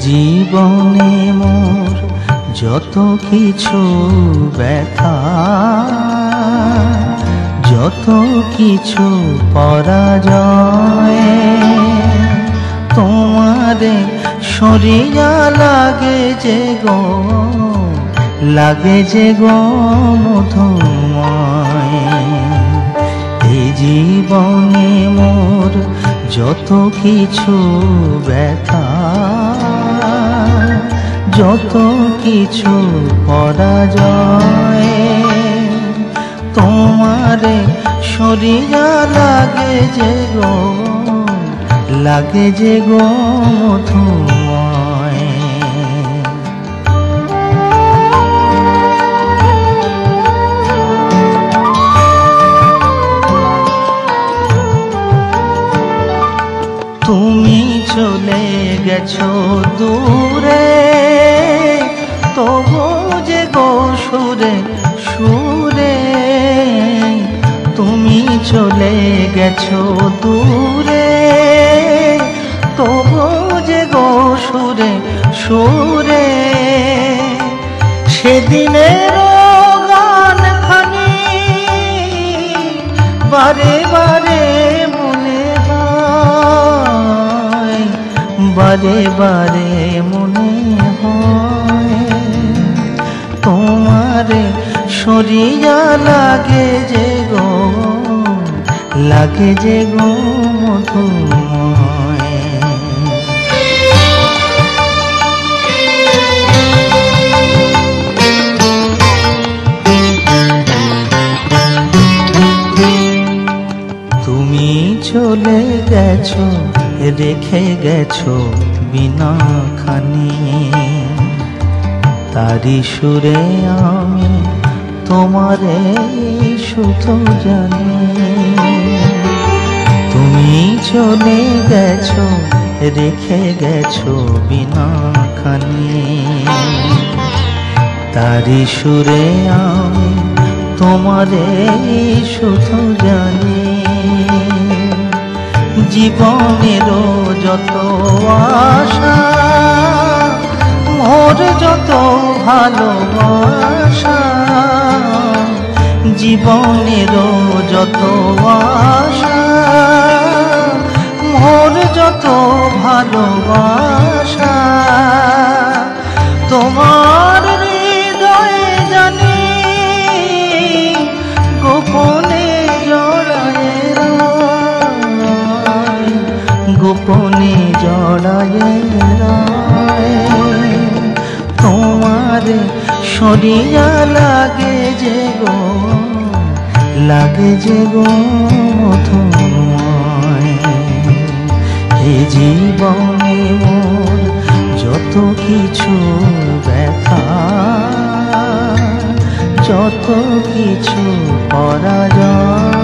জীবনে মোর যত কিছু ব্যথা, যত কিছু পরাজয় তোমারে শরীরা লাগে যে গো, লাগে যে গো এই জীবনে মোর যত কিছু ব্যথা যত কিছু পরাজয় তোমারে শরীরা লাগে যে গো লাগে যে গো মধুময় গেছো দূরে, তবু যে গো সুরে সুরে তুমি চলে গেছো দূরে, তবু যে গো সুরে সুরে সেদিনের গান খানি বারে বারে বারে বারে মনে হয়, তোমারে শরিয়া লাগে যে গো, লাগে যে গো মধুময়। চলে গেছো রেখে গেছো বিনা খানি। তারি সুরে আমি তোমারে শুধু জানি। তুমি চলে গেছো, রেখে গেছো বিনা খানি। তারি সুরে আমি তোমারে শুধু জানি। জীবনেরও যত আশা মোর যত ভালোবাসা জীবনেরও যত আশা মোর যত ভালোবাসা তোমার সরিয়া লাগে যে গো, লাগে যে গো হে জীবনে মোর যত কিছু ব্যথা, যত কিছু পরাজয়